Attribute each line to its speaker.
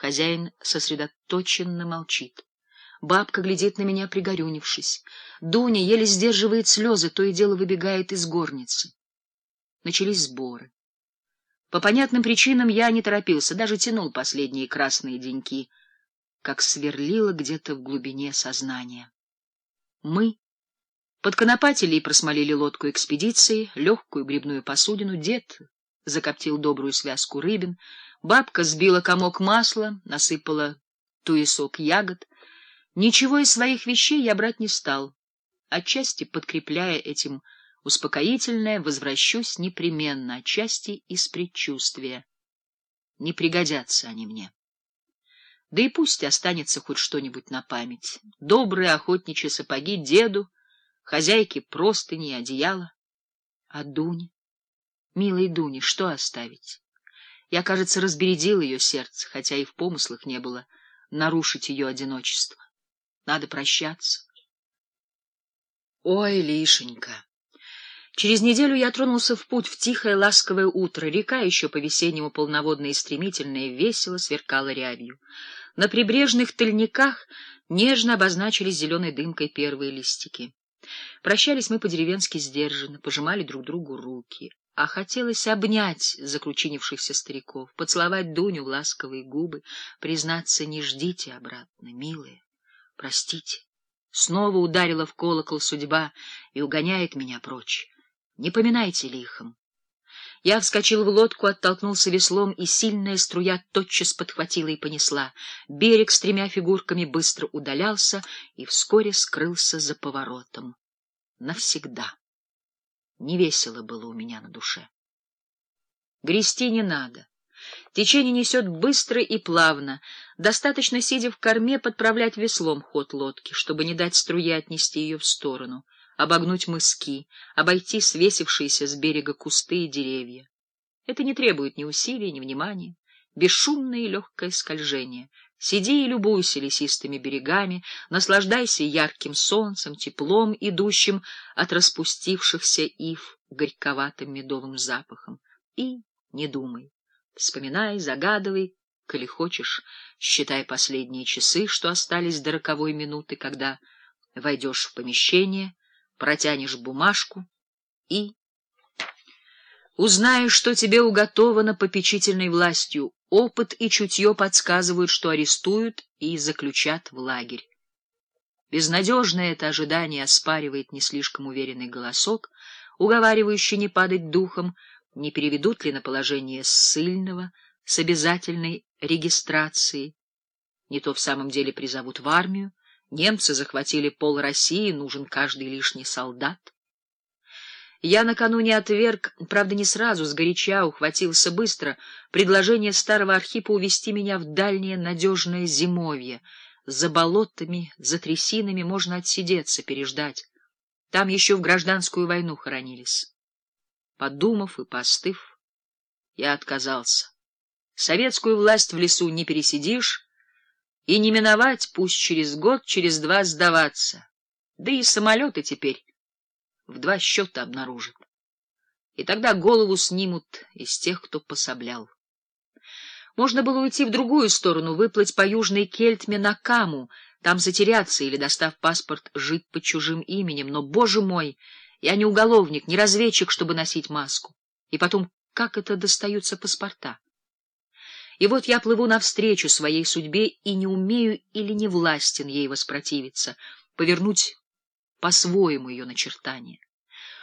Speaker 1: Хозяин сосредоточенно молчит. Бабка глядит на меня, пригорюнившись. Дуня еле сдерживает слезы, то и дело выбегает из горницы. Начались сборы. По понятным причинам я не торопился, даже тянул последние красные деньки, как сверлило где-то в глубине сознания. Мы подконопатили и просмолили лодку экспедиции, легкую грибную посудину, дед закоптил добрую связку рыбин, бабка сбила комок масла, насыпала туесок ягод. Ничего из своих вещей я брать не стал, отчасти подкрепляя этим успокоительное «возвращусь непременно», отчасти из предчувствия. Не пригодятся они мне. Да и пусть останется хоть что-нибудь на память. Добрые охотничьи сапоги деду, хозяйке простыни и одеяло. А Дуне? Милой Дуне что оставить? Я, кажется, разбередил ее сердце, хотя и в помыслах не было нарушить ее одиночество. Надо прощаться. Ой, Лишенька! Через неделю я тронулся в путь в тихое ласковое утро. Река еще по-весеннему полноводная и стремительная, весело сверкала рябью. На прибрежных тыльниках нежно обозначились зеленой дымкой первые листики. Прощались мы по-деревенски сдержанно, пожимали друг другу руки. А хотелось обнять закручинившихся стариков, поцеловать Дуню в ласковые губы, признаться, не ждите обратно, милые, простите. Снова ударила в колокол судьба и угоняет меня прочь. Не поминайте лихом. Я вскочил в лодку, оттолкнулся веслом, и сильная струя тотчас подхватила и понесла. Берег с тремя фигурками быстро удалялся и вскоре скрылся за поворотом. Навсегда. Невесело было у меня на душе. Грести не надо. Течение несет быстро и плавно. Достаточно, сидя в корме, подправлять веслом ход лодки, чтобы не дать струе отнести ее в сторону обогнуть мыски, обойти свесившиеся с берега кусты и деревья. Это не требует ни усилий, ни внимания. Бесшумное и легкое скольжение. Сиди и любуйся лесистыми берегами, наслаждайся ярким солнцем, теплом, идущим от распустившихся ив горьковатым медовым запахом. И не думай, вспоминай, загадывай, коли хочешь, считай последние часы, что остались до роковой минуты, когда войдешь в помещение — протянешь бумажку и... Узнаешь, что тебе уготовано попечительной властью. Опыт и чутье подсказывают, что арестуют и заключат в лагерь. Безнадежное это ожидание оспаривает не слишком уверенный голосок, уговаривающий не падать духом, не переведут ли на положение ссыльного с обязательной регистрацией. Не то в самом деле призовут в армию, Немцы захватили пол России, нужен каждый лишний солдат. Я накануне отверг, правда, не сразу, сгоряча, ухватился быстро, предложение старого Архипа увести меня в дальнее надежное зимовье. За болотами, за трясинами можно отсидеться, переждать. Там еще в гражданскую войну хоронились. Подумав и постыв, я отказался. Советскую власть в лесу не пересидишь, и не миновать, пусть через год, через два сдаваться. Да и самолеты теперь в два счета обнаружат. И тогда голову снимут из тех, кто пособлял. Можно было уйти в другую сторону, выплыть по южной Кельтме на Каму, там затеряться или, достав паспорт, жить под чужим именем. Но, боже мой, я не уголовник, не разведчик, чтобы носить маску. И потом, как это достаются паспорта? И вот я плыву навстречу своей судьбе и не умею или не властен ей воспротивиться, повернуть по-своему ее начертание.